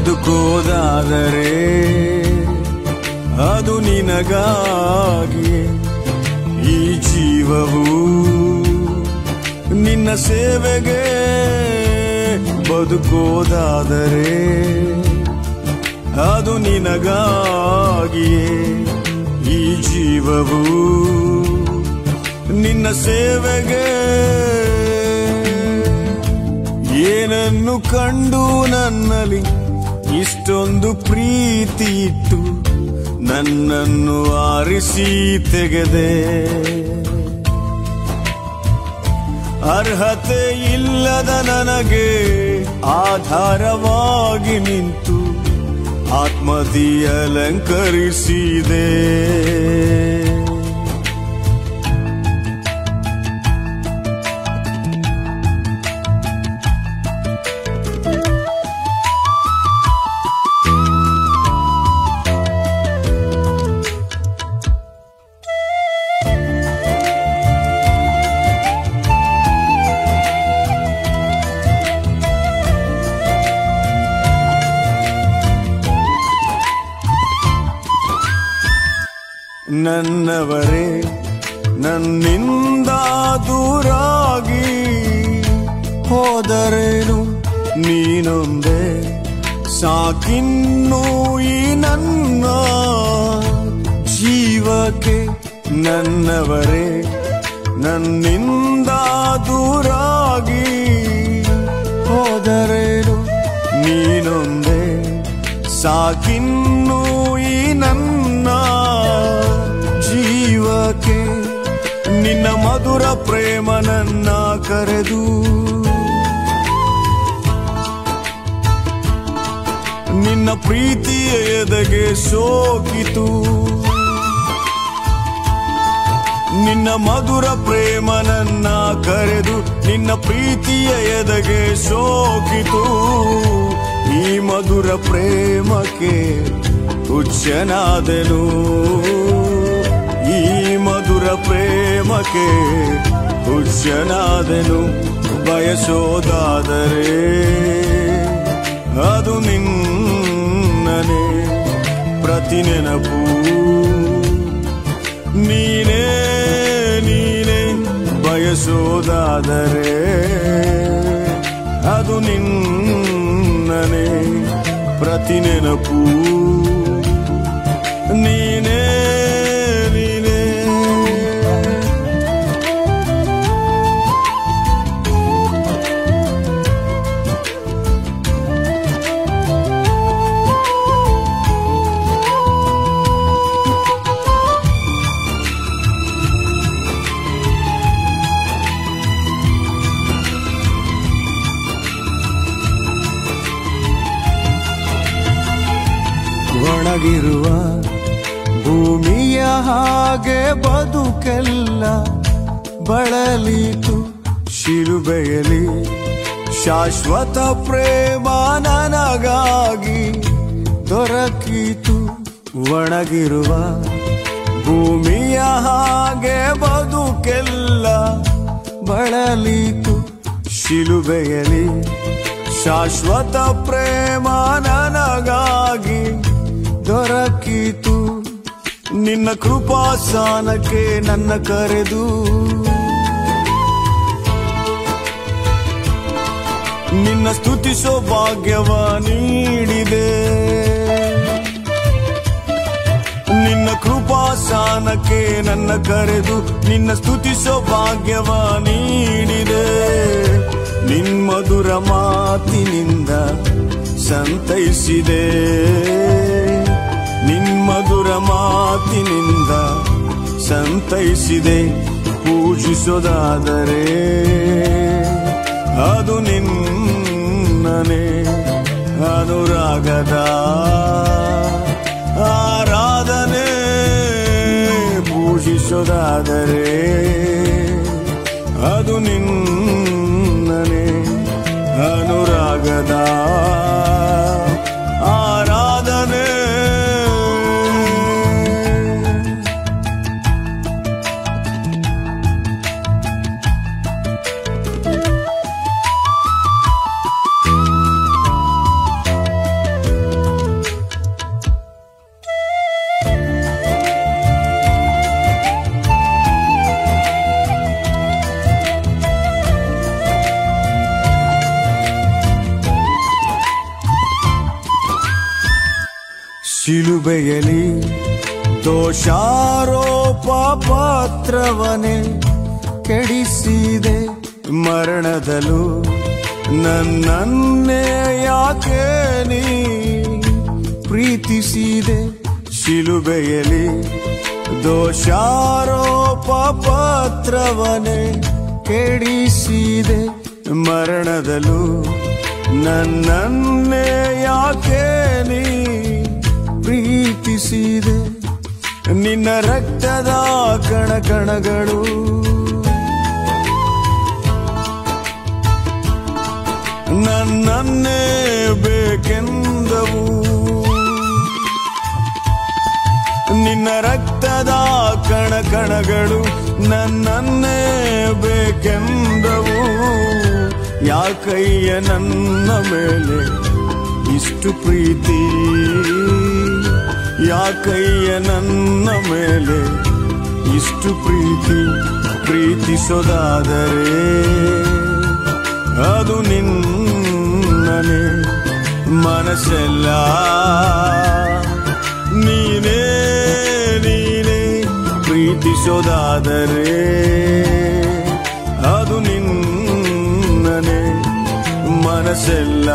ಬದುಕೋದಾದರೆ ಅದು ನಿನಗಾಗಿ ಈ ಜೀವವು ನಿನ್ನ ಸೇವೆಗೆ ಬದುಕೋದಾದರೆ ಅದು ನಿನಗಾಗಿಯೇ. ಈ ಜೀವವು ನಿನ್ನ ಸೇವೆಗೆ ಏನನ್ನು ಕಂಡು ನನ್ನಲ್ಲಿ ಇಷ್ಟೊಂದು ಪ್ರೀತಿ ಇಟ್ಟು ನನ್ನನ್ನು ಆರಿಸಿ ತೆಗೆದೆ. ಅರ್ಹತೆ ಇಲ್ಲದ ನನಗೆ ಆಧಾರವಾಗಿ ನಿಂತು ಆತ್ಮದಿ ಅಲಂಕರಿಸಿದೆ. ನನ್ನವರೇ, ನನ್ನಿಂದ ದೂರಾಗಿ ಹೋದರೇನು ನೀನೊಂದೇ? ಸಾಕಿನ್ನು ಈ ನನ್ನ ಜೀವಕ್ಕೆ ನನ್ನವರೇ, ನನ್ನಿಂದ ದೂರಾಗಿ ಹೋದರೇನು ನೀನೊಂದೇ? ಸಾಕಿನ್ನು ನಿನ್ನ ಮಧುರ ಪ್ರೇಮ ನನ್ನ ಕರೆದು. ನಿನ್ನ ಪ್ರೀತಿಯ ಎದೆಗೆ ಸೋಕಿತು ನಿನ್ನ ಮಧುರ ಪ್ರೇಮ ನನ್ನ ಕರೆದು ನಿನ್ನ ಪ್ರೀತಿಯ ಎದೆಗೆ ಸೋಕಿತು ಈ ಮಧುರ ಪ್ರೇಮಕ್ಕೆ ಮಧುರ ಪ್ರೇಮಕ್ಕೆ ಹುಚ್ಚನಾದೆನು, ಬಯಸೋದಾದರೆ ಅದು ನಿನ್ನನೆ ಪ್ರತಿ ನೆನಪು ನೀನೇ ನೀನೇ ಬಯಸೋದಾದರೆ ಅದು ನಿನ್ನನೆ ಪ್ರತಿ ನೆನಪು ನೀನೇ ಒಣಗಿರುವ ಭೂಮಿಯ ಹಾಗೆ ಬದುಕೆಲ್ಲ ಬಳಲಿತು ಶಿಲುಬೆಯಲಿ ಶಾಶ್ವತ ಪ್ರೇಮ ನನಗಾಗಿ ದೊರಕಿತು ಒಣಗಿರುವ ಭೂಮಿಯ ಹಾಗೆ ಬದುಕೆಲ್ಲ ಬಳಲಿತು ಶಿಲುಬೆಯಲಿ ಶಾಶ್ವತ ಪ್ರೇಮ ನನಗಾಗಿ ದೊರಕಿತು. ನಿನ್ನ ಕೃಪಾಸಾನಕ್ಕೆ ನನ್ನ ಕರೆದು. ನಿನ್ನ ಸ್ತುತಿಸೋ ಭಾಗ್ಯವ ನೀಡಿದೆ. ನಿನ್ನ ಕೃಪಾಸಾನಕ್ಕೆ ನನ್ನ ಕರೆದು. ನಿನ್ನ ಸ್ತುತಿಸೋ ಭಾಗ್ಯವ ನೀಡಿದೆ. ನಿನ್ಮಧುರ ಮಾತಿನಿಂದ ಸಂತೈಸಿದೆ. ನಿನ್ಮಧುರ ಮಾತಿನಿಂದ ಸಂತೈಸಿದೆ ಪೂಜಿಸೋದಾದರೆ ಅದು ನಿನ್ನನೆ ಅನುರಾಗದ ಆರಾಧನೆ. ಪೂಜಿಸೋದಾದರೆ ಅದು ನಿನ್ನನೆ ಅನುರಾಗದ ಶಿಲುಬೆಯಲಿ ದೋಷಾರೋಪ ಪಾತ್ರವನೇ ಕೆಡಿಸಿದೆ ಮರಣದಲು ನನ್ನನ್ನೇ ಯಾಕೆ ನೀ ಪ್ರೀತಿಸಿದೆ ಶಿಲುಬೆಯಲಿ ದೋಷಾರೋಪ ಪಾತ್ರವನೇ ಕೆಡಿಸಿದೆ ಮರಣದಲು ನನ್ನನ್ನೇ ಯಾಕೆ ನಿನ್ನ ರಕ್ತದ ಕಣ ಕಣಗಳು ನನ್ನನ್ನೇ ಬೇಕೆಂದವು ನಿನ್ನ ರಕ್ತದ ಕಣ ಕಣಗಳು ನನ್ನನ್ನೇ ಬೇಕೆಂದವು ಯಾಕಯ್ಯ ನನ್ನ ಮೇಲೆ ಇಷ್ಟು ಪ್ರೀತಿ ಯಾಕಯ್ಯ ನನ್ನ ಮೇಲೆ ಇಷ್ಟು ಪ್ರೀತಿ ಪ್ರೀತಿಸೋದಾದರೆ ಅದು ನಿನ್ನನೆ ಮನಸ್ಸೆಲ್ಲ. ನೀನೇ ನೀನೇ ಪ್ರೀತಿಸೋದಾದರೆ ಅದು ನಿನ್ನನೆ ಮನಸ್ಸೆಲ್ಲ.